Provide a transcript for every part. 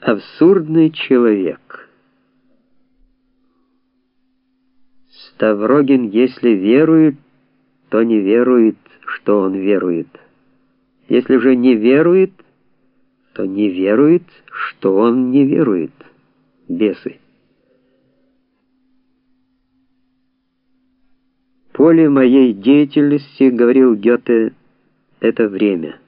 Абсурдный человек. Ставрогин, если верует, то не верует, что он верует. Если же не верует, то не верует, что он не верует. Бесы. Поле моей деятельности, говорил Гёте, это время.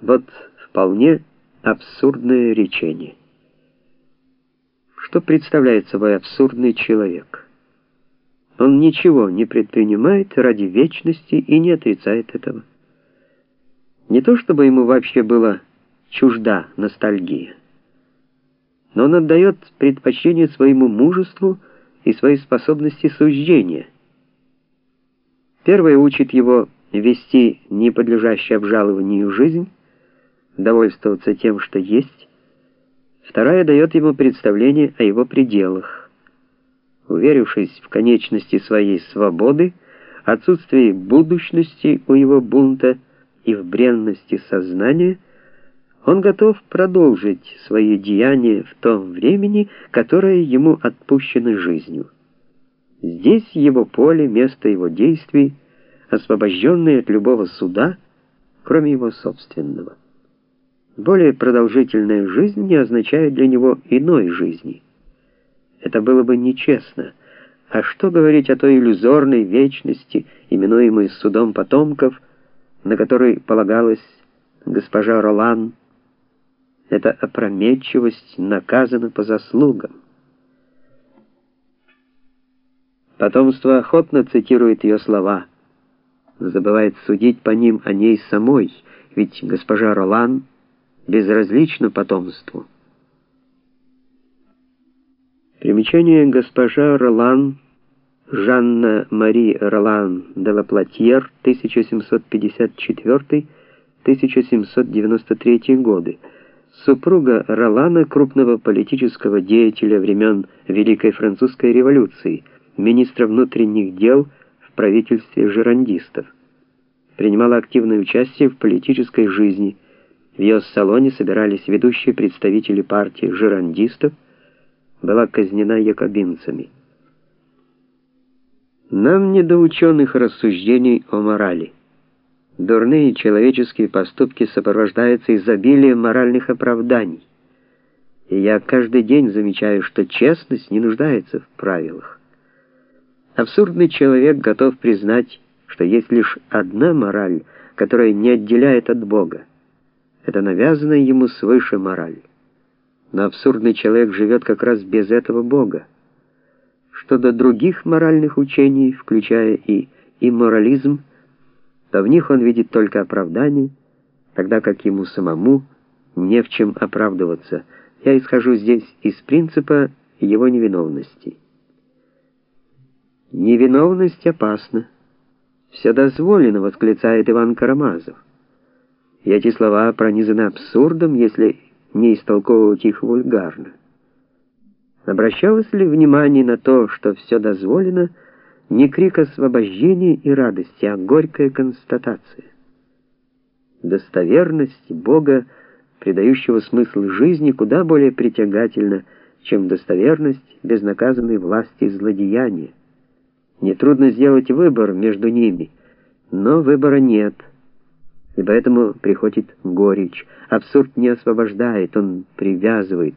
Вот вполне абсурдное речение. Что представляет собой абсурдный человек? Он ничего не предпринимает ради вечности и не отрицает этого. Не то чтобы ему вообще была чужда ностальгия, но он отдает предпочтение своему мужеству и своей способности суждения. Первое учит его вести не подлежащую обжалованию жизнь, довольствоваться тем, что есть. Вторая дает ему представление о его пределах. Уверившись в конечности своей свободы, отсутствии будущности у его бунта и в бренности сознания, он готов продолжить свои деяния в том времени, которое ему отпущено жизнью. Здесь его поле, место его действий, освобожденное от любого суда, кроме его собственного. Более продолжительная жизнь не означает для него иной жизни. Это было бы нечестно. А что говорить о той иллюзорной вечности, именуемой судом потомков, на которой полагалась госпожа Ролан? Эта опрометчивость наказана по заслугам. Потомство охотно цитирует ее слова, забывает судить по ним о ней самой, ведь госпожа Ролан — безразлично потомству. Примечание госпожа Ролан, Жанна Мари Ролан де Лаплатьер, 1754-1793 годы, супруга Ролана, крупного политического деятеля времен Великой Французской революции, министра внутренних дел в правительстве жерандистов. Принимала активное участие в политической жизни в ее салоне собирались ведущие представители партии жерандистов, была казнена якобинцами. Нам не до ученых рассуждений о морали. Дурные человеческие поступки сопровождаются изобилием моральных оправданий. И я каждый день замечаю, что честность не нуждается в правилах. Абсурдный человек готов признать, что есть лишь одна мораль, которая не отделяет от Бога. Это навязанная ему свыше мораль. Но абсурдный человек живет как раз без этого Бога. Что до других моральных учений, включая и имморализм, то в них он видит только оправдание, тогда как ему самому не в чем оправдываться. Я исхожу здесь из принципа его невиновности. Невиновность опасна. Все дозволено, восклицает Иван Карамазов. И эти слова пронизаны абсурдом, если не истолковывать их вульгарно. Обращалось ли внимание на то, что все дозволено, не крик освобождения и радости, а горькая констатация? Достоверность Бога, придающего смысл жизни, куда более притягательна, чем достоверность безнаказанной власти злодеяния. Нетрудно сделать выбор между ними, но выбора нет — и поэтому приходит горечь. Абсурд не освобождает, он привязывает.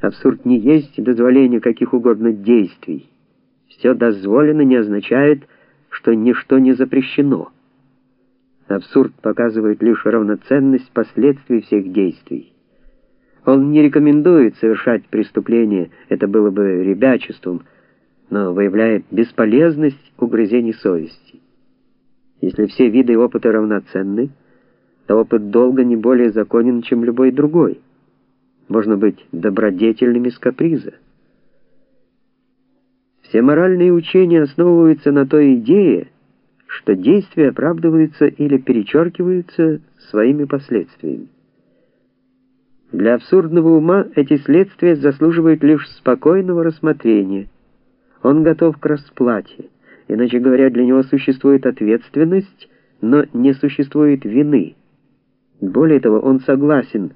Абсурд не есть дозволение каких угодно действий. Все дозволено не означает, что ничто не запрещено. Абсурд показывает лишь равноценность последствий всех действий. Он не рекомендует совершать преступление, это было бы ребячеством, но выявляет бесполезность угрызений совести. Если все виды опыта равноценны, то опыт долга не более законен, чем любой другой. Можно быть добродетельным из каприза. Все моральные учения основываются на той идее, что действия оправдываются или перечеркиваются своими последствиями. Для абсурдного ума эти следствия заслуживают лишь спокойного рассмотрения. Он готов к расплате, иначе говоря, для него существует ответственность, но не существует вины. Более того, он согласен